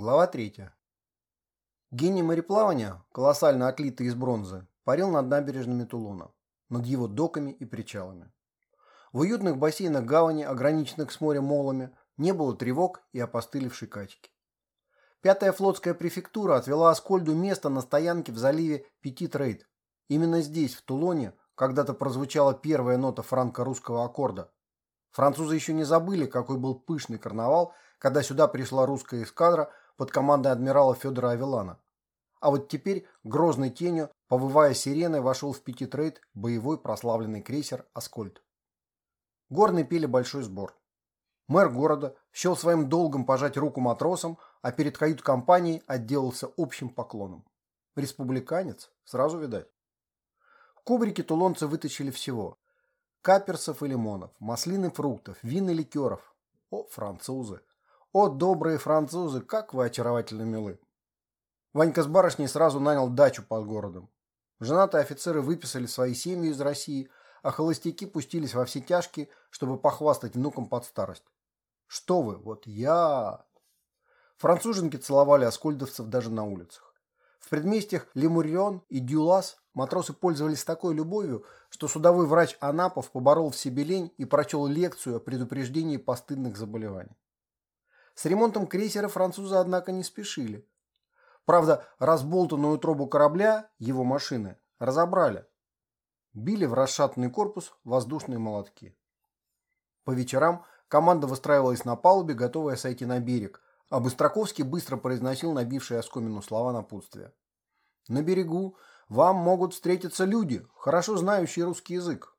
Глава 3. Гений мореплавания, колоссально отлитый из бронзы, парил над набережными Тулуна, над его доками и причалами. В уютных бассейнах гавани, ограниченных с морем молами, не было тревог и опостылевшей качки. Пятая флотская префектура отвела Аскольду место на стоянке в заливе Петит-Рейд. Именно здесь, в Тулоне, когда-то прозвучала первая нота франко-русского аккорда. Французы еще не забыли, какой был пышный карнавал, когда сюда пришла русская эскадра – под командой адмирала Федора Авелана. А вот теперь грозной тенью, повывая сиреной, вошел в Пятитрейд боевой прославленный крейсер «Аскольд». Горные пели большой сбор. Мэр города счел своим долгом пожать руку матросам, а перед кают-компанией отделался общим поклоном. Республиканец, сразу видать. В кубрике тулонцы вытащили всего. Каперсов и лимонов, маслин и фруктов, вин и ликеров. О, французы! О, добрые французы, как вы очаровательно милы. Ванька с барышней сразу нанял дачу под городом. Женатые офицеры выписали свои семьи из России, а холостяки пустились во все тяжкие, чтобы похвастать внукам под старость. Что вы, вот я... Француженки целовали оскольдовцев даже на улицах. В предместьях Лемурион и Дюлас матросы пользовались такой любовью, что судовой врач Анапов поборол в себе лень и прочел лекцию о предупреждении постыдных заболеваний. С ремонтом крейсера французы, однако, не спешили. Правда, разболтанную трубу корабля, его машины, разобрали. Били в расшатанный корпус воздушные молотки. По вечерам команда выстраивалась на палубе, готовая сойти на берег, а Быстроковский быстро произносил набившие оскомину слова напутствия. «На берегу вам могут встретиться люди, хорошо знающие русский язык.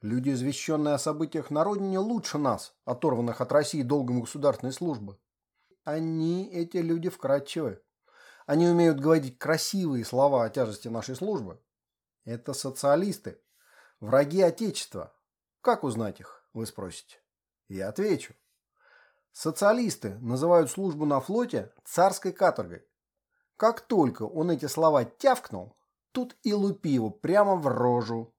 Люди, извещенные о событиях на родине, лучше нас, оторванных от России долгом государственной службы. Они, эти люди, вкрадчивы. Они умеют говорить красивые слова о тяжести нашей службы. Это социалисты, враги Отечества. Как узнать их, вы спросите? Я отвечу. Социалисты называют службу на флоте царской каторгой. Как только он эти слова тявкнул, тут и лупи его прямо в рожу.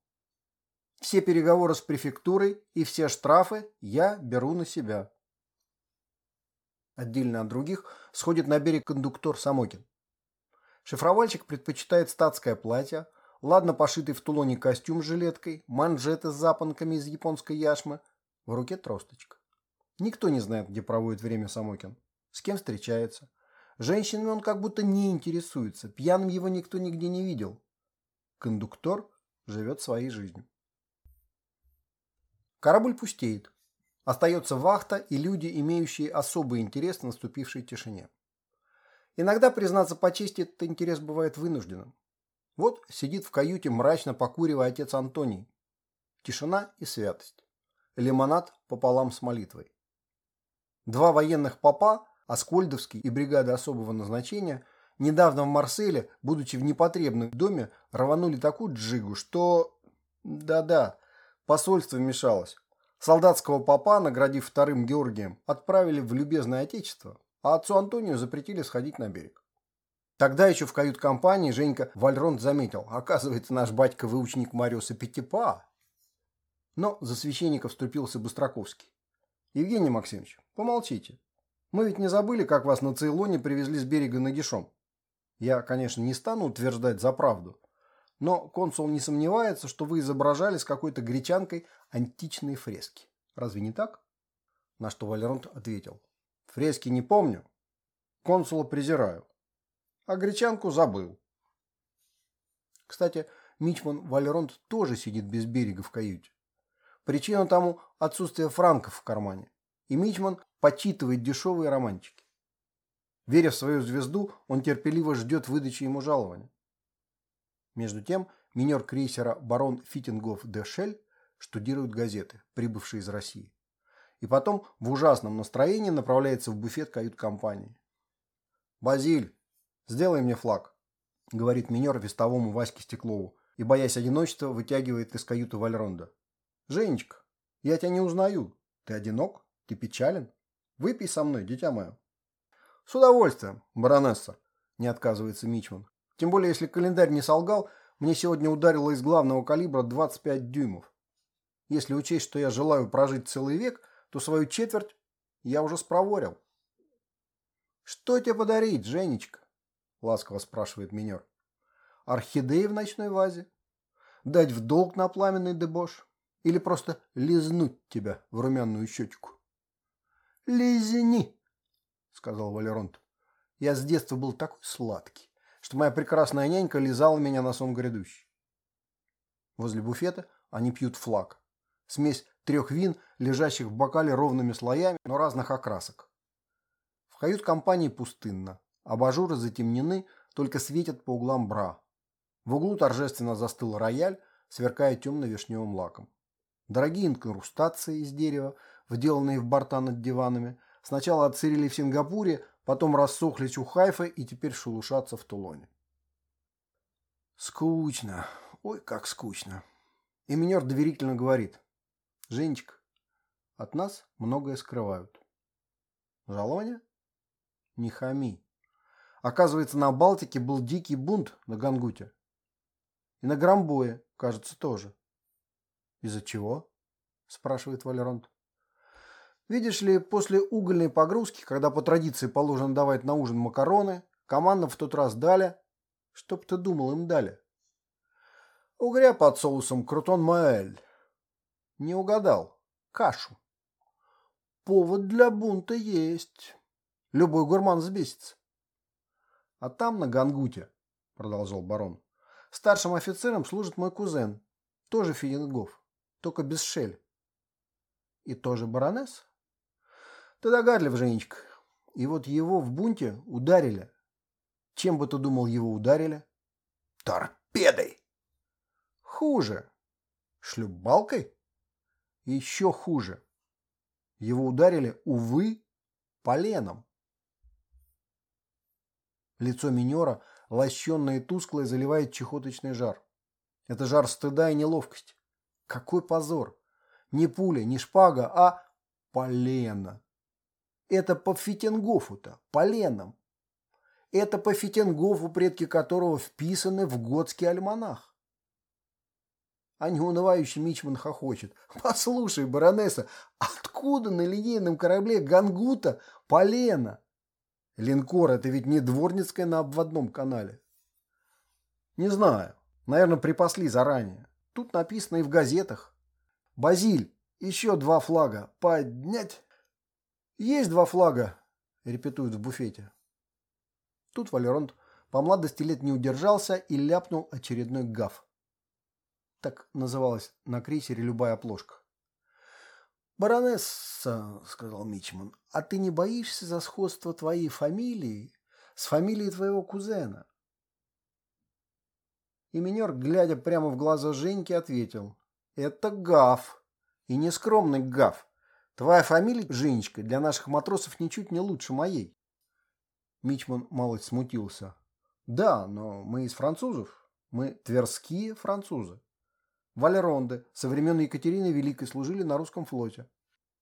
Все переговоры с префектурой и все штрафы я беру на себя. Отдельно от других сходит на берег кондуктор Самокин. Шифровальщик предпочитает статское платье, ладно пошитый в тулоне костюм с жилеткой, манжеты с запонками из японской яшмы, в руке тросточка. Никто не знает, где проводит время Самокин, с кем встречается. Женщинами он как будто не интересуется, пьяным его никто нигде не видел. Кондуктор живет своей жизнью. Корабль пустеет. Остается вахта и люди, имеющие особый интерес в наступившей тишине. Иногда, признаться по чести, этот интерес бывает вынужденным. Вот сидит в каюте, мрачно покуривая отец Антоний. Тишина и святость. Лимонад пополам с молитвой. Два военных попа, Аскольдовский и бригада особого назначения, недавно в Марселе, будучи в непотребном доме, рванули такую джигу, что... Да-да, Посольство вмешалось. Солдатского попа, наградив вторым Георгием, отправили в любезное отечество, а отцу Антонию запретили сходить на берег. Тогда еще в кают-компании Женька Вальронт заметил, оказывается, наш батька выученик Мариуса Петипа. Но за священника вступился Быстроковский. Евгений Максимович, помолчите. Мы ведь не забыли, как вас на Цейлоне привезли с берега нагишом. Я, конечно, не стану утверждать за правду, но консул не сомневается, что вы изображали с какой-то гречанкой античные фрески. Разве не так? На что Валеронт ответил. Фрески не помню. Консула презираю. А гречанку забыл. Кстати, Мичман Валеронт тоже сидит без берега в каюте. Причина тому отсутствие франков в кармане. И Мичман почитывает дешевые романчики. Веря в свою звезду, он терпеливо ждет выдачи ему жалования. Между тем, минер крейсера барон Фитингов де Шель штудирует газеты, прибывшие из России. И потом в ужасном настроении направляется в буфет кают-компании. «Базиль, сделай мне флаг», — говорит минер вестовому Ваське Стеклову, и, боясь одиночества, вытягивает из каюты Вальронда. «Женечка, я тебя не узнаю. Ты одинок? Ты печален? Выпей со мной, дитя мое». «С удовольствием, баронесса», — не отказывается Мичман. Тем более, если календарь не солгал, мне сегодня ударило из главного калибра 25 дюймов. Если учесть, что я желаю прожить целый век, то свою четверть я уже спроворил. «Что тебе подарить, Женечка?» – ласково спрашивает минер. «Орхидеи в ночной вазе? Дать в долг на пламенный дебош? Или просто лизнуть тебя в румяную щечку?» «Лизни!» – сказал Валеронт. «Я с детства был такой сладкий, что моя прекрасная нянька лизала меня на сон грядущий». Возле буфета они пьют флаг. Смесь трех вин, лежащих в бокале ровными слоями, но разных окрасок. В кают-компании пустынно. Абажуры затемнены, только светят по углам бра. В углу торжественно застыл рояль, сверкая темно-вишневым лаком. Дорогие инкрустации из дерева, вделанные в борта над диванами, сначала отсырили в Сингапуре, потом рассохлись у Хайфа и теперь шелушатся в Тулоне. Скучно. Ой, как скучно. И минер доверительно говорит. Женечка, от нас многое скрывают. Жалование? Не хами. Оказывается, на Балтике был дикий бунт на Гангуте. И на Грамбое, кажется, тоже. Из-за чего? Спрашивает Валеронт. Видишь ли, после угольной погрузки, когда по традиции положено давать на ужин макароны, командам в тот раз дали... Чтоб ты думал, им дали. Угря под соусом крутон маэль. Не угадал. Кашу. Повод для бунта есть. Любой гурман взбесится. А там, на Гангуте, продолжал барон, старшим офицером служит мой кузен, тоже Филингов, только без шель. И тоже баронесс? Ты догадлив, Женечка. И вот его в бунте ударили. Чем бы ты думал, его ударили? Торпедой! Хуже. Шлюпбалкой? Еще хуже. Его ударили, увы, поленом. Лицо минера, лощенное и тусклое, заливает чехоточный жар. Это жар стыда и неловкости. Какой позор! Не пуля, не шпага, а полено. Это по Фитингофу-то, поленом. Это по Фитингофу, предки которого вписаны в готский альманах. А неунывающий Мичман хохочет. Послушай, баронесса, откуда на линейном корабле Гангута полено? Линкор – это ведь не дворницкая на обводном канале. Не знаю. Наверное, припасли заранее. Тут написано и в газетах. Базиль, еще два флага. Поднять. Есть два флага, репетуют в буфете. Тут Валеронт по младости лет не удержался и ляпнул очередной гаф. Так называлась на крейсере любая плошка. «Баронесса», — сказал Мичман, — «а ты не боишься за сходство твоей фамилии с фамилией твоего кузена?» И минер, глядя прямо в глаза Женьки, ответил. «Это Гав. И не скромный Гав. Твоя фамилия, Женечка, для наших матросов ничуть не лучше моей». Мичман малость смутился. «Да, но мы из французов. Мы тверские французы». Валеронды со времен Екатерины Великой служили на русском флоте.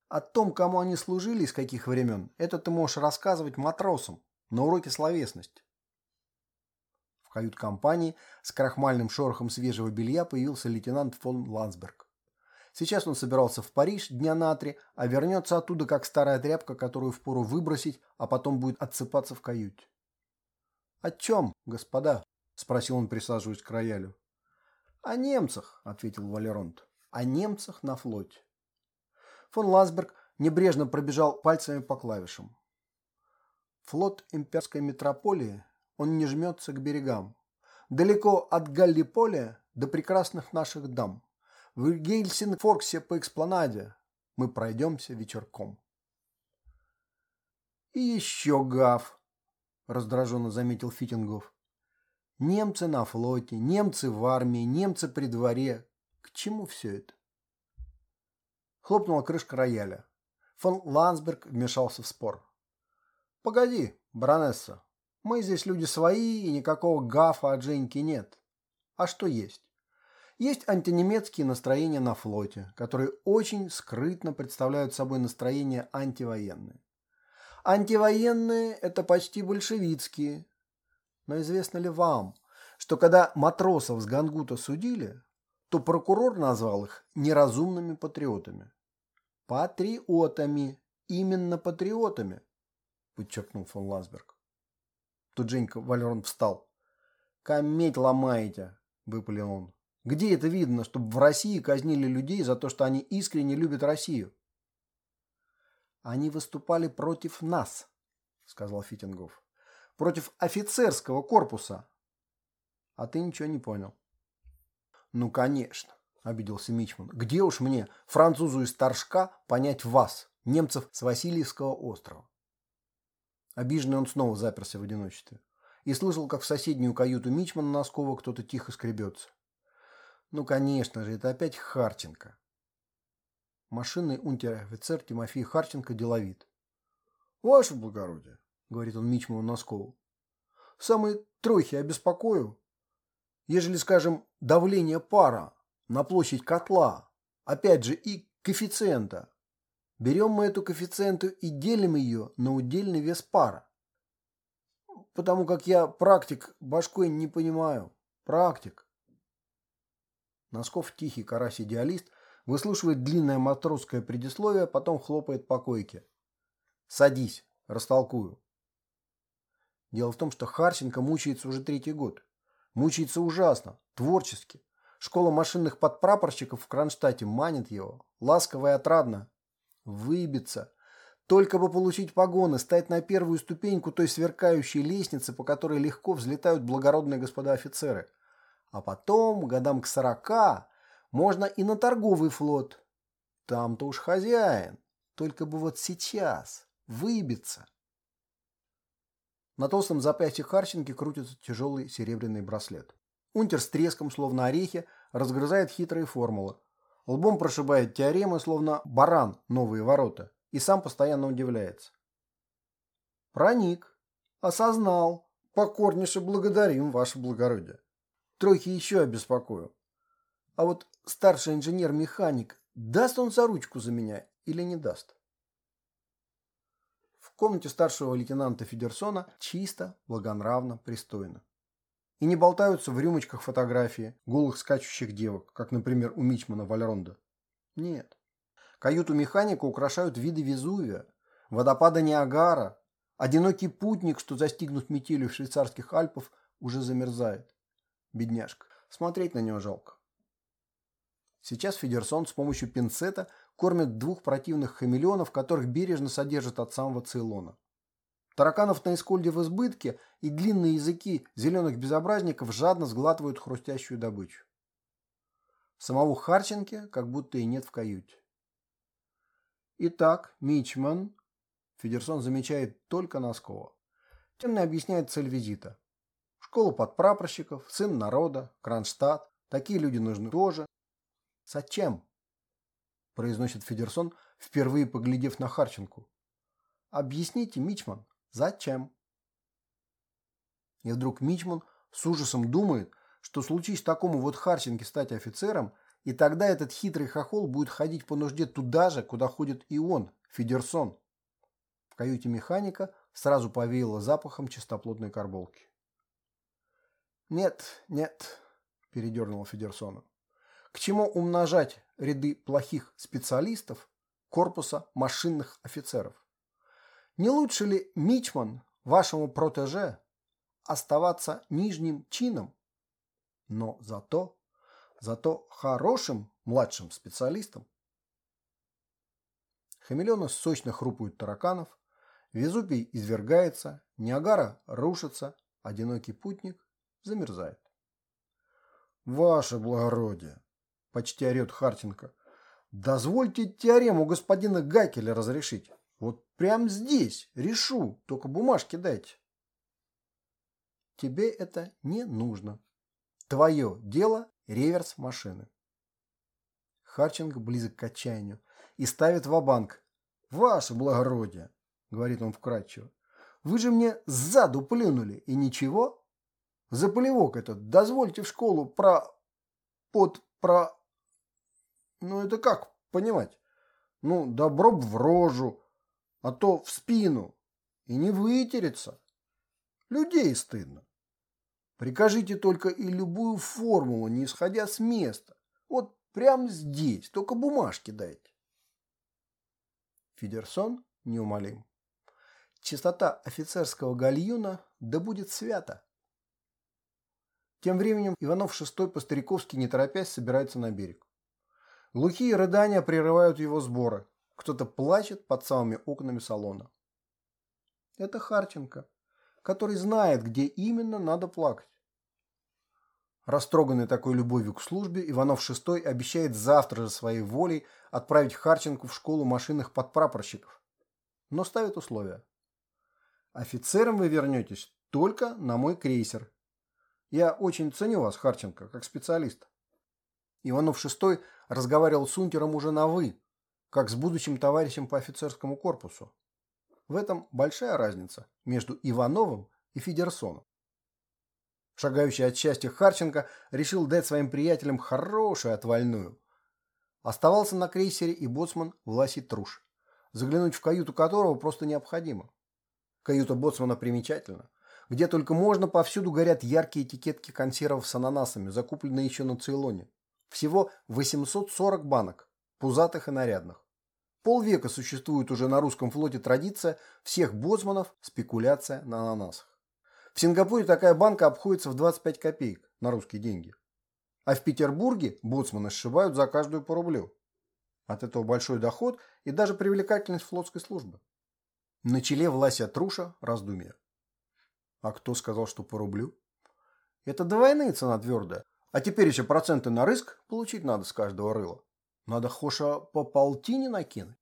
О том, кому они служили и с каких времен, это ты можешь рассказывать матросам на уроке словесности. В кают-компании с крахмальным шорохом свежего белья появился лейтенант фон Ландсберг. Сейчас он собирался в Париж дня на три, а вернется оттуда как старая тряпка, которую впору выбросить, а потом будет отсыпаться в каюте. «О чем, господа?» – спросил он, присаживаясь к роялю. «О немцах», — ответил Валеронт. «О немцах на флоте». Фон Ласберг небрежно пробежал пальцами по клавишам. Флот имперской метрополии, он не жмется к берегам. Далеко от Галлиполя до прекрасных наших дам. В Гельсингфорксе по экспланаде мы пройдемся вечерком. «И еще гав», — раздраженно заметил Фитингов. Немцы на флоте, немцы в армии, немцы при дворе. К чему все это? Хлопнула крышка рояля. Фон Ландсберг вмешался в спор. «Погоди, баронесса, мы здесь люди свои, и никакого гафа от Женьки нет. А что есть? Есть антинемецкие настроения на флоте, которые очень скрытно представляют собой настроения антивоенные. Антивоенные – это почти большевистские, но известно ли вам, что когда матросов с Гангута судили, то прокурор назвал их неразумными патриотами. Патриотами. Именно патриотами. подчеркнул фон Ласберг. Тут Женька Валерон встал. «Кометь ломаете!» – выпалил он. «Где это видно, чтобы в России казнили людей за то, что они искренне любят Россию?» «Они выступали против нас», – сказал Фитингов. «Против офицерского корпуса». «А ты ничего не понял». «Ну, конечно», – обиделся Мичман. «Где уж мне, французу из Торжка, понять вас, немцев с Васильевского острова?» Обиженный он снова заперся в одиночестве и слышал, как в соседнюю каюту Мичмана Носкова кто-то тихо скребется. Ну, конечно же, это опять Харченко. Машинный унтер-офицер Тимофей Харченко деловит. «Ваше благородие», — говорит он Мичману Носкову, — «самые трохи обеспокою, ежели, скажем, давление пара на площадь котла, опять же и коэффициента, берем мы эту коэффициенту и делим ее на удельный вес пара. Потому как я практик башкой не понимаю. Практик. Носков тихий карась-идеалист выслушивает длинное матросское предисловие, потом хлопает по койке. «Садись, растолкую». Дело в том, что Харченко мучается уже третий год. Мучается ужасно, творчески. Школа машинных подпрапорщиков в Кронштадте манит его, ласково и отрадно. Выбиться. Только бы получить погоны, стать на первую ступеньку той сверкающей лестницы, по которой легко взлетают благородные господа офицеры. А потом, годам к сорока, можно и на торговый флот. Там-то уж хозяин. Только бы вот сейчас выбиться. На толстом запястье Харченки крутится тяжелый серебряный браслет. Унтер с треском, словно орехи, разгрызает хитрые формулы. Лбом прошибает теоремы, словно баран новые ворота, и сам постоянно удивляется. Проник. Осознал. Покорнейше благодарим, ваше благородие. Тройки еще обеспокою. А вот старший инженер-механик, даст он за ручку за меня или не даст? В комнате старшего лейтенанта Федерсона чисто, благонравно, пристойно. И не болтаются в рюмочках фотографии голых скачущих девок, как, например, у Мичмана Вальронда. Нет. Каюту механика украшают виды Везувия, водопада Ниагара. Одинокий путник, что застигнут метелью в швейцарских Альпах, уже замерзает. Бедняжка. Смотреть на него жалко. Сейчас Федерсон с помощью пинцета кормит двух противных хамелеонов, которых бережно содержит от самого Цейлона. Тараканов на Искольде в избытке, и длинные языки зеленых безобразников жадно сглатывают хрустящую добычу. Самого Харченки как будто и нет в каюте. Итак, Мичман, Федерсон замечает только Носкова. Темный объясняет цель визита. Школа подпрапорщиков, сын народа, Кронштадт. Такие люди нужны тоже. Зачем? произносит Федерсон, впервые поглядев на Харченку. Объясните, Мичман, зачем? И вдруг Мичман с ужасом думает, что случись такому вот Харченке стать офицером, и тогда этот хитрый хохол будет ходить по нужде туда же, куда ходит и он, Федерсон. В каюте механика сразу повеяло запахом чистоплотной карболки. «Нет, нет», – передернула Федерсона. «К чему умножать ряды плохих специалистов корпуса машинных офицеров? Не лучше ли Мичман, вашему протеже, оставаться нижним чином, но зато зато хорошим младшим специалистом. Хамелеоны сочно хрупают тараканов, Везупий извергается, Ниагара рушится, одинокий путник замерзает. «Ваше благородие!» – почти орет Хартенко. «Дозвольте теорему господина Гайкеля разрешить. Вот прямо здесь решу, только бумажки дайте». «Тебе это не нужно. Твое дело Реверс машины. Харченко близок к отчаянию и ставит в банк «Ваше благородие», — говорит он вкратчиво, — «вы же мне сзаду плюнули, и ничего? За полевок этот дозвольте в школу про... под... про... Ну это как понимать? Ну, добро б в рожу, а то в спину, и не вытереться. Людей стыдно. Прикажите только и любую формулу, не исходя с места. Вот прямо здесь, только бумажки дайте. Фидерсон неумолим. Чистота офицерского гальюна да будет свята. Тем временем Иванов VI по-стариковски не торопясь собирается на берег. Глухие рыдания прерывают его сборы. Кто-то плачет под самыми окнами салона. Это Харченко, который знает, где именно надо плакать. Растроганный такой любовью к службе, Иванов VI обещает завтра же своей волей отправить Харченко в школу машинных подпрапорщиков. Но ставит условия. Офицером вы вернетесь только на мой крейсер. Я очень ценю вас, Харченко, как специалист. Иванов VI разговаривал с унтером уже на «вы», как с будущим товарищем по офицерскому корпусу. В этом большая разница между Ивановым и Федерсоном. Шагающий от счастья Харченко решил дать своим приятелям хорошую отвальную. Оставался на крейсере и боцман Власий Труш, заглянуть в каюту которого просто необходимо. Каюта боцмана примечательна. Где только можно, повсюду горят яркие этикетки консервов с ананасами, закупленные еще на Цейлоне. Всего 840 банок, пузатых и нарядных. Полвека существует уже на русском флоте традиция всех боцманов спекуляция на ананасах. В Сингапуре такая банка обходится в 25 копеек на русские деньги. А в Петербурге боцманы сшибают за каждую по рублю. От этого большой доход и даже привлекательность флотской службы. На челе Влася Труша раздумья. А кто сказал, что по рублю? Это до войны цена твердая. А теперь еще проценты на риск получить надо с каждого рыла. Надо хоша по полтине накинуть.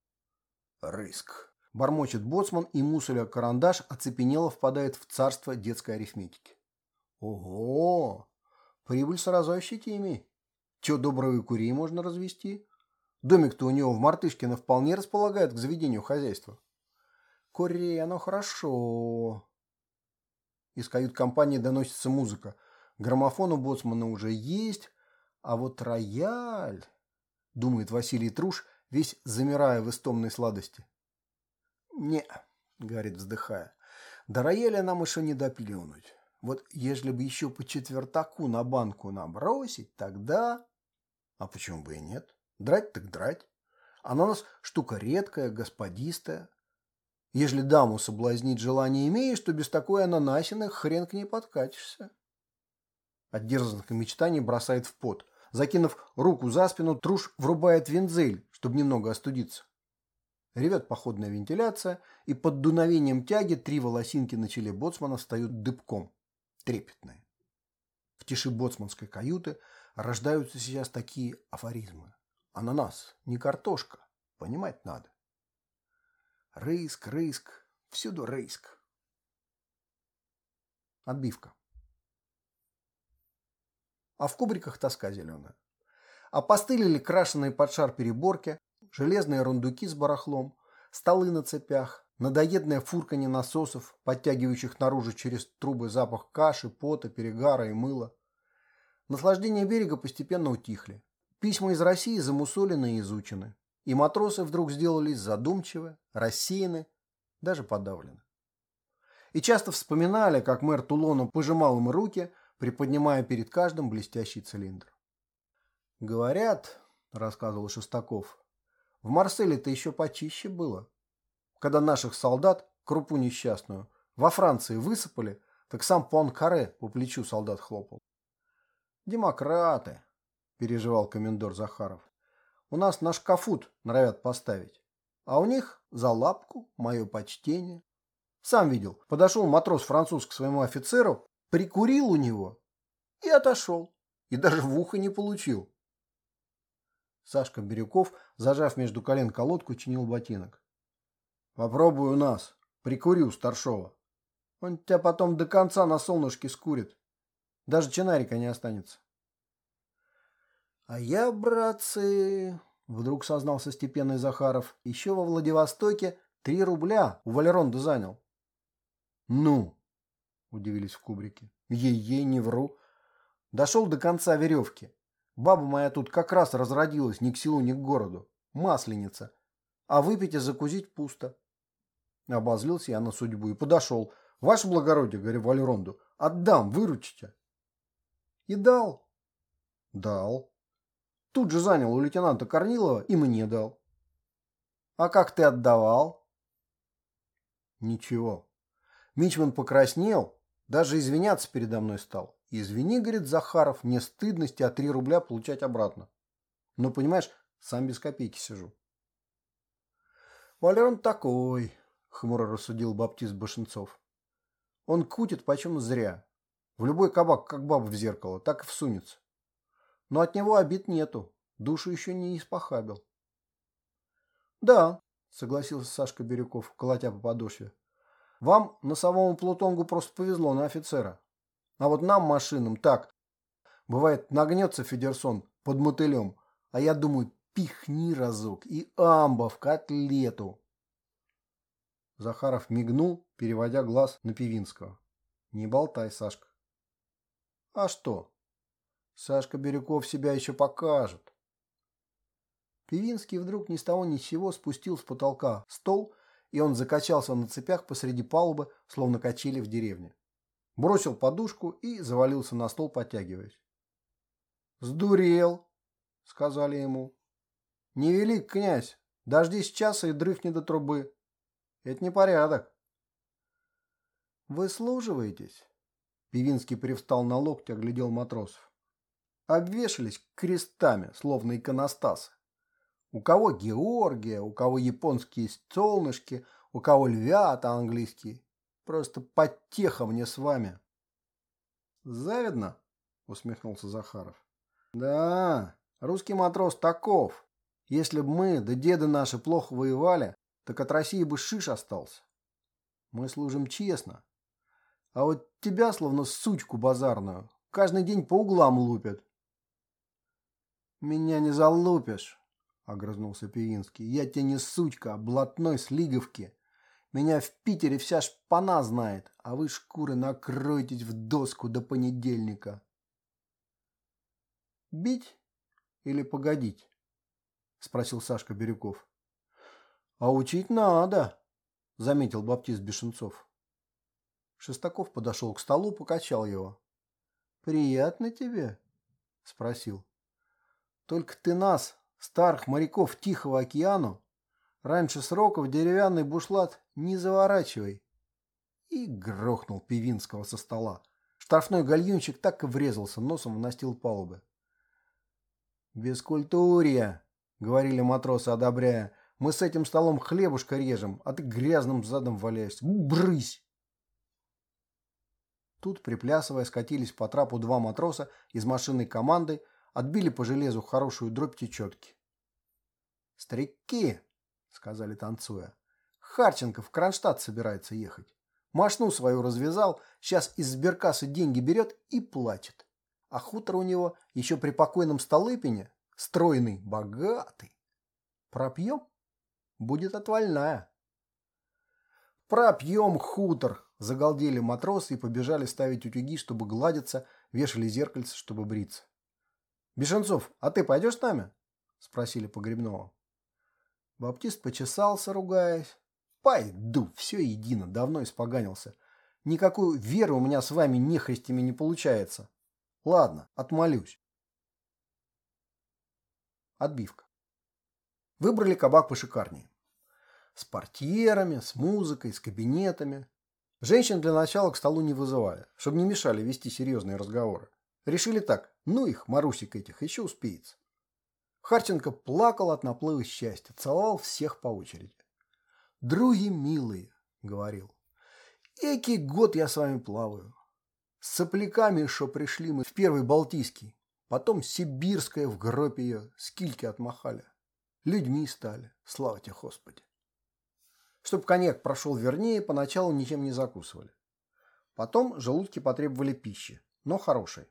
Риск. Бормочет боцман, и мусоля карандаш оцепенело впадает в царство детской арифметики. Ого! Прибыль сразу ощутимей. Че доброго и курей можно развести? Домик-то у него в Мартышкино вполне располагает к заведению хозяйства. Курей, оно хорошо. Из кают-компании доносится музыка. Граммофон у боцмана уже есть, а вот рояль думает Василий Труш, весь замирая в истомной сладости. «Не», — говорит, вздыхая, — «до рояля нам еще не доплюнуть. Вот ежели бы еще по четвертаку на банку набросить, тогда...» «А почему бы и нет? Драть так драть. Она у нас штука редкая, господистая. Ежели даму соблазнить желание имеешь, то без такой ананасины хрен к ней подкатишься». От дерзанных мечтаний бросает в пот — Закинув руку за спину, Труш врубает вензель, чтобы немного остудиться. Ревет походная вентиляция, и под дуновением тяги три волосинки на челе боцмана встают дыбком, трепетные. В тиши боцманской каюты рождаются сейчас такие афоризмы. Ананас, не картошка, понимать надо. Рыск, рыск, всюду рыск. Отбивка а в кубриках тоска зеленая. Опостылили крашеные под шар переборки, железные рундуки с барахлом, столы на цепях, надоедное фурканье насосов, подтягивающих наружу через трубы запах каши, пота, перегара и мыла. Наслаждения берега постепенно утихли. Письма из России замусолены и изучены. И матросы вдруг сделались задумчивы, рассеяны, даже подавлены. И часто вспоминали, как мэр Тулона пожимал им руки – приподнимая перед каждым блестящий цилиндр. «Говорят, — рассказывал Шестаков, — в Марселе-то еще почище было. Когда наших солдат, крупу несчастную, во Франции высыпали, так сам Пуанкаре по плечу солдат хлопал. «Демократы», — переживал комендор Захаров. «У нас наш кафут норовят поставить, а у них за лапку мое почтение». Сам видел, подошел матрос француз к своему офицеру прикурил у него и отошел, и даже в ухо не получил. Сашка Бирюков, зажав между колен колодку, чинил ботинок. «Попробуй у нас, прикури у старшова. Он тебя потом до конца на солнышке скурит. Даже чинарика не останется». «А я, братцы...» — вдруг сознался степенный Захаров. «Еще во Владивостоке три рубля у Валеронда занял». «Ну?» удивились в кубрике. Ей-ей, не вру. Дошел до конца веревки. Баба моя тут как раз разродилась ни к селу, ни к городу. Масленица. А выпить и закусить пусто. Обозлился я на судьбу и подошел. Ваше благородие, говорю Валеронду, отдам, выручите. И дал. Дал. Тут же занял у лейтенанта Корнилова и мне дал. А как ты отдавал? Ничего. Мичман покраснел, даже извиняться передо мной стал. Извини, говорит Захаров, мне стыдности, а три рубля получать обратно. Ну, понимаешь, сам без копейки сижу. Валерон такой, хмуро рассудил баптист Башенцов. Он кутит почем зря. В любой кабак, как баба в зеркало, так и всунется. Но от него обид нету, душу еще не испохабил. Да, согласился Сашка Бирюков, колотя по подошве. Вам, носовому плутонгу, просто повезло на офицера. А вот нам, машинам, так. Бывает, нагнется Федерсон под мотылем, а я думаю, пихни разок и амба в котлету. Захаров мигнул, переводя глаз на Пивинского. Не болтай, Сашка. А что? Сашка Бирюков себя еще покажет. Пивинский вдруг ни с того ни с сего спустил с потолка стол, и он закачался на цепях посреди палубы, словно качели в деревне. Бросил подушку и завалился на стол, подтягиваясь. «Сдурел!» — сказали ему. «Невелик, князь, дождись часа и дрыхни до трубы. Это не порядок». «Выслуживаетесь?» Пивинский привстал на локте, оглядел матросов. Обвешались крестами, словно иконостасы. У кого Георгия, у кого японские солнышки, у кого львята английские. Просто потеха мне с вами. Завидно? Усмехнулся Захаров. Да, русский матрос таков. Если бы мы, да деды наши, плохо воевали, так от России бы шиш остался. Мы служим честно. А вот тебя, словно сучку базарную, каждый день по углам лупят. Меня не залупишь, — огрызнулся Пивинский. «Я тебе не сучка, а блатной с Лиговки. Меня в Питере вся шпана знает, а вы шкуры накроетесь в доску до понедельника». «Бить или погодить?» — спросил Сашка Бирюков. «А учить надо», — заметил баптист Бешенцов. Шестаков подошел к столу, покачал его. «Приятно тебе?» — спросил. «Только ты нас, старых моряков Тихого океану, раньше срока в деревянный бушлат не заворачивай. И грохнул Пивинского со стола. Штрафной гальюнчик так и врезался носом в настил палубы. «Бескультурья», — говорили матросы, одобряя. «Мы с этим столом хлебушка режем, а ты грязным задом валяешься. Брысь!» Тут, приплясывая, скатились по трапу два матроса из машинной команды, отбили по железу хорошую дробь течетки. «Старики!» — сказали танцуя. «Харченко в Кронштадт собирается ехать. Машну свою развязал, сейчас из сберкассы деньги берет и платит. А хутор у него еще при покойном Столыпине стройный, богатый. Пропьем? Будет отвальная». «Пропьем хутор!» – загалдели матросы и побежали ставить утюги, чтобы гладиться, вешали зеркальце, чтобы бриться. «Бешенцов, а ты пойдешь с нами?» – спросили погребного. Баптист почесался, ругаясь. «Пойду, все едино, давно испоганился. Никакой веры у меня с вами нехристями не получается. Ладно, отмолюсь». Отбивка. Выбрали кабак пошикарнее. С портьерами, с музыкой, с кабинетами. Женщин для начала к столу не вызывали, чтобы не мешали вести серьезные разговоры. Решили так, ну их, Марусик этих, еще успеется. Харченко плакал от наплыва счастья, целовал всех по очереди. «Други милые», — говорил, — «экий год я с вами плаваю. С сопляками, что пришли мы в первый Балтийский, потом Сибирская в гроб ее, скильки отмахали. Людьми стали, слава тебе, Господи». Чтоб коньяк прошел вернее, поначалу ничем не закусывали. Потом желудки потребовали пищи, но хорошей.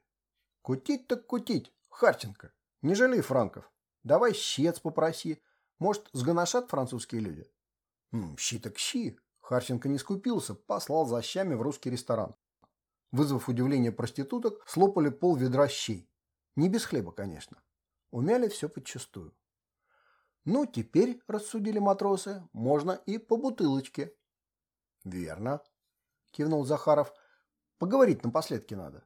Кутить так кутить, Харченко, не жалей франков. Давай щец попроси. Может, сгоношат французские люди? Щи так щи. Харченко не скупился, послал за щами в русский ресторан. Вызвав удивление проституток, слопали пол ведра щей. Не без хлеба, конечно. Умяли все подчистую. Ну, теперь, рассудили матросы, можно и по бутылочке. Верно, кивнул Захаров. Поговорить напоследки надо.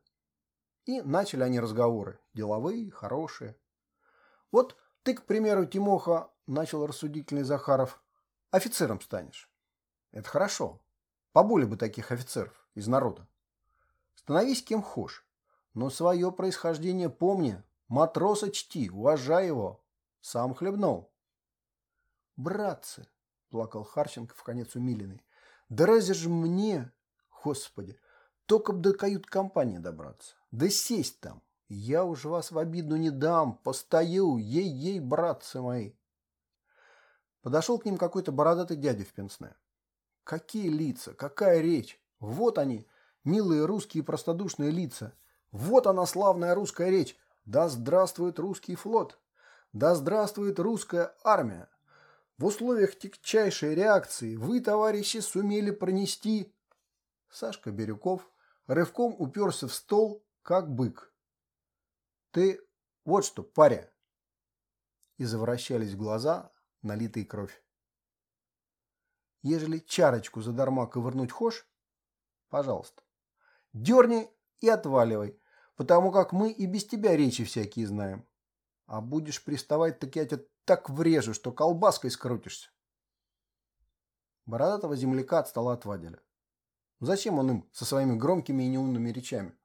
И начали они разговоры. Деловые, хорошие. Вот ты, к примеру, Тимоха, начал рассудительный Захаров, офицером станешь. Это хорошо. Поболее бы таких офицеров из народа. Становись кем хошь, но свое происхождение помни, матроса чти, уважай его. Сам хлебнул. Братцы, плакал Харченко в конец умиленный, да разве же мне, господи, только б до кают-компании добраться, да сесть там. Я уж вас в обиду не дам, постою, ей-ей, братцы мои. Подошел к ним какой-то бородатый дядя в пенсне. Какие лица, какая речь! Вот они, милые русские простодушные лица. Вот она, славная русская речь. Да здравствует русский флот! Да здравствует русская армия! В условиях тягчайшей реакции вы, товарищи, сумели пронести... Сашка Бирюков рывком уперся в стол, как бык. Ты вот что, паря. И завращались глаза, налитые кровь. Ежели чарочку задарма ковырнуть хошь, пожалуйста, дерни и отваливай, потому как мы и без тебя речи всякие знаем. А будешь приставать, так я тебя так врежу, что колбаской скрутишься. Бородатого земляка от стола отвадили. Зачем он им со своими громкими и неумными речами?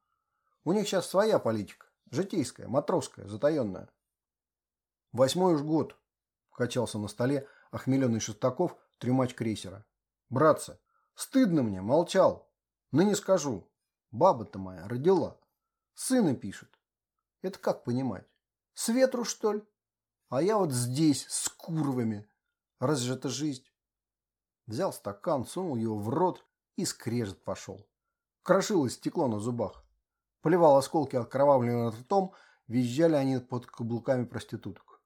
У них сейчас своя политика. Житейская, матросская, затаенная. Восьмой уж год, качался на столе охмеленный Шестаков, трюмач крейсера. Братцы, стыдно мне, молчал. Ныне скажу. Баба-то моя родила. Сына пишет. Это как понимать? С ветру, что ли? А я вот здесь, с курвами. Разве же это жизнь? Взял стакан, сунул его в рот и скрежет пошел. Крошилось стекло на зубах. Поливал осколки окровавленным ртом, визжали они под каблуками проституток.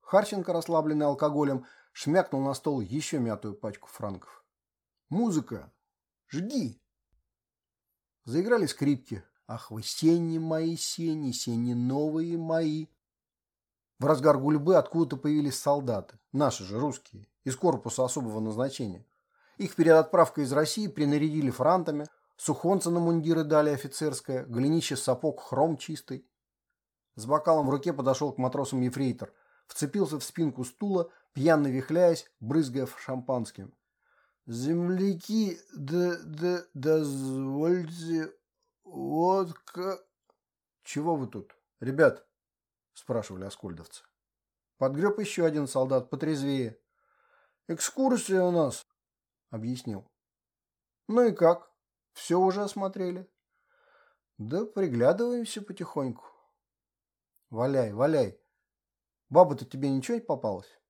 Харченко, расслабленный алкоголем, шмякнул на стол еще мятую пачку франков. «Музыка! Жги!» Заиграли скрипки. «Ах вы, сени мои, сени, сени новые мои!» В разгар гульбы откуда-то появились солдаты, наши же, русские, из корпуса особого назначения. Их перед отправкой из России принарядили франтами, сухонца на мундиры дали офицерское, голенище сапог хром чистый. С бокалом в руке подошел к матросам ефрейтор, вцепился в спинку стула, пьяно вихляясь, брызгая шампанским. «Земляки, да, да, дозвольте, водка...» «Чего вы тут, ребят?» – спрашивали оскольдовцы. Подгреб еще один солдат, потрезвее. «Экскурсия у нас», объяснил. Ну и как? Все уже осмотрели? Да приглядываемся потихоньку. Валяй, валяй. Баба-то тебе ничего не попалась?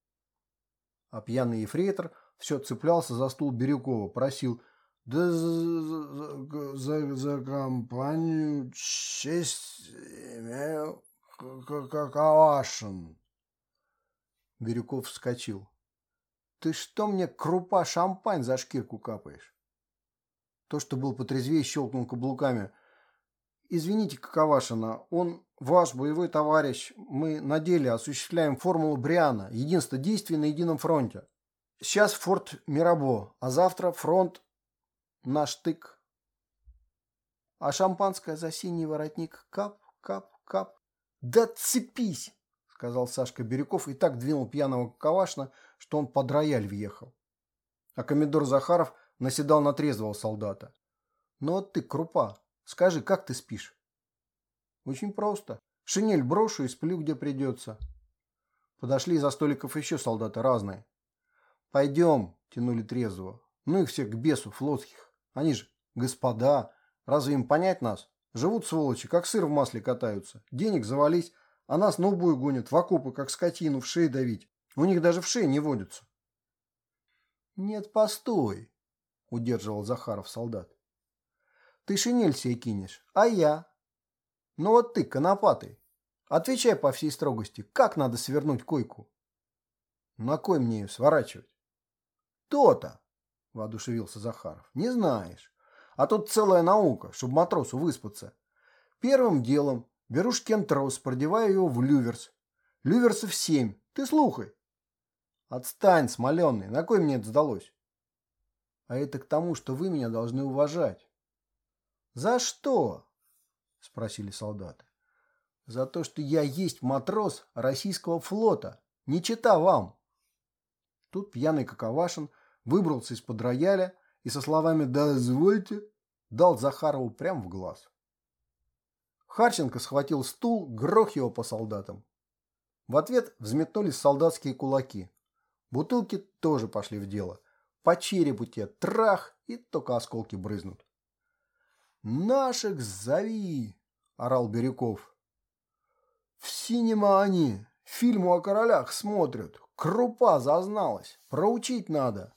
А пьяный ефрейтор все цеплялся за стул Бирюкова, просил да за, за, за компанию честь имею Калашин. Бирюков вскочил. Ты что мне крупа шампань за шкирку капаешь? То, что был потрезвее, щелкнул каблуками. Извините, Каковашина, он ваш боевой товарищ. Мы на деле осуществляем формулу Бриана. Единство действий на едином фронте. Сейчас форт Мирабо, а завтра фронт наш тык. А шампанское за синий воротник кап, кап, кап. Да цепись! сказал Сашка Бирюков и так двинул пьяного Кавашна, что он под рояль въехал. А комендор Захаров наседал на трезвого солдата. «Ну вот ты, крупа, скажи, как ты спишь?» «Очень просто. Шинель брошу и сплю, где придется». Подошли из-за столиков еще солдаты разные. «Пойдем», – тянули трезвого. «Ну их всех к бесу, флотских. Они же господа. Разве им понять нас? Живут сволочи, как сыр в масле катаются. Денег завались, а нас на убой гонят, в окопы, как скотину, в шеи давить. У них даже в шее не водятся. Нет, постой, удерживал Захаров солдат. Ты шинель себе кинешь, а я? Ну вот ты, конопатый, отвечай по всей строгости, как надо свернуть койку? На кой мне ее сворачивать? То-то, воодушевился Захаров. Не знаешь. А тут целая наука, чтобы матросу выспаться. Первым делом Беру шкентрос, продеваю его в люверс. Люверсов семь. Ты слухай. Отстань, смоленый. На кой мне это сдалось? А это к тому, что вы меня должны уважать. За что? Спросили солдаты. За то, что я есть матрос российского флота. Не чита вам. Тут пьяный Каковашин выбрался из-под рояля и со словами «дозвольте» дал Захарову прямо в глаз. Харченко схватил стул, грох его по солдатам. В ответ взметнулись солдатские кулаки. Бутылки тоже пошли в дело. По черепу те трах, и только осколки брызнут. «Наших зови!» – орал Бирюков. «В синема они, фильму о королях смотрят. Крупа зазналась, проучить надо.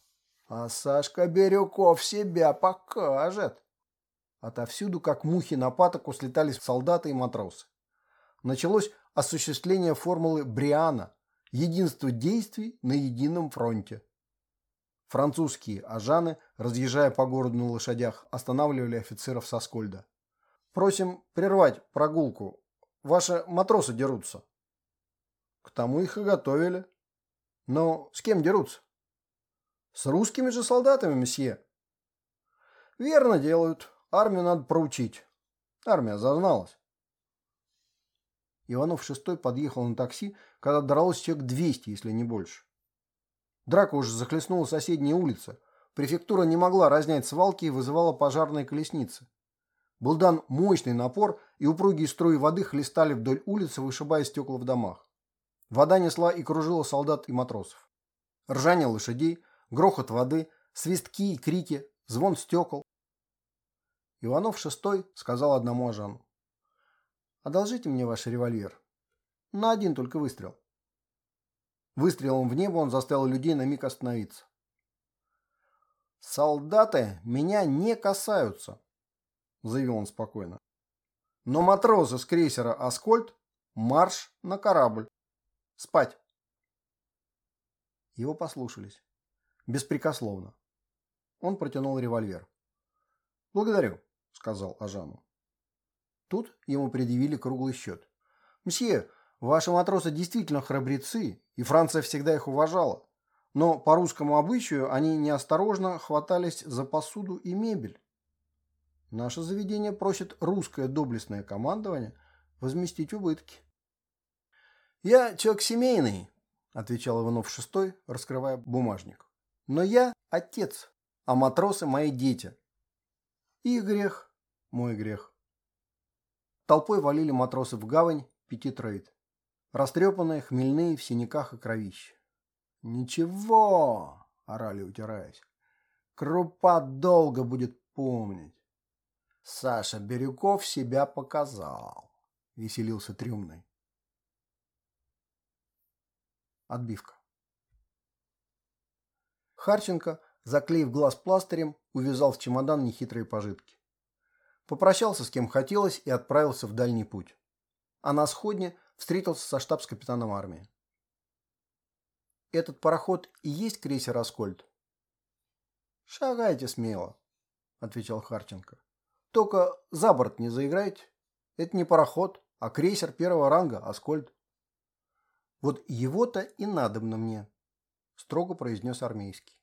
А Сашка Бирюков себя покажет!» Отовсюду, как мухи на патоку, слетали солдаты и матросы. Началось осуществление формулы Бриана – единство действий на едином фронте. Французские ажаны, разъезжая по городу на лошадях, останавливали офицеров со скольда. «Просим прервать прогулку. Ваши матросы дерутся». К тому их и готовили. Но с кем дерутся? С русскими же солдатами, месье. Верно делают. Армию надо проучить. Армия зазналась. Иванов шестой подъехал на такси, когда дралось человек 200, если не больше. Драка уже захлестнула соседние улицы. Префектура не могла разнять свалки и вызывала пожарные колесницы. Был дан мощный напор, и упругие струи воды хлестали вдоль улицы, вышибая стекла в домах. Вода несла и кружила солдат и матросов. Ржание лошадей, грохот воды, свистки и крики, звон стекол. Иванов шестой сказал одному Ажану. «Одолжите мне ваш револьвер. На один только выстрел». Выстрелом в небо он заставил людей на миг остановиться. «Солдаты меня не касаются», – заявил он спокойно. «Но матросы с крейсера «Аскольд» марш на корабль. Спать». Его послушались. Беспрекословно. Он протянул револьвер. «Благодарю», – сказал Ажану. Тут ему предъявили круглый счет. «Мсье, ваши матросы действительно храбрецы, и Франция всегда их уважала. Но по русскому обычаю они неосторожно хватались за посуду и мебель. Наше заведение просит русское доблестное командование возместить убытки». «Я человек семейный», – отвечал Иванов шестой, раскрывая бумажник. «Но я отец, а матросы мои дети. Их грех, мой грех. Толпой валили матросы в гавань пяти трейд. Растрепанные, хмельные, в синяках и кровище. «Ничего!» – орали, утираясь. «Крупа долго будет помнить!» Саша Бирюков себя показал. Веселился трюмный. Отбивка. Харченко заклеив глаз пластырем, увязал в чемодан нехитрые пожитки. Попрощался с кем хотелось и отправился в дальний путь. А на сходне встретился со штабс-капитаном армии. «Этот пароход и есть крейсер «Аскольд»?» «Шагайте смело», — отвечал Харченко. «Только за борт не заиграйте. Это не пароход, а крейсер первого ранга «Аскольд». «Вот его-то и надобно мне», — строго произнес армейский.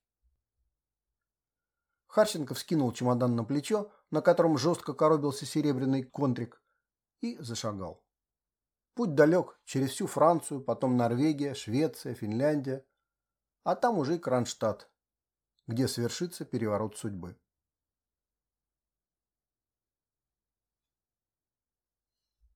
Харченко вскинул чемодан на плечо, на котором жестко коробился серебряный контрик, и зашагал. Путь далек, через всю Францию, потом Норвегия, Швеция, Финляндия, а там уже и Кронштадт, где совершится переворот судьбы.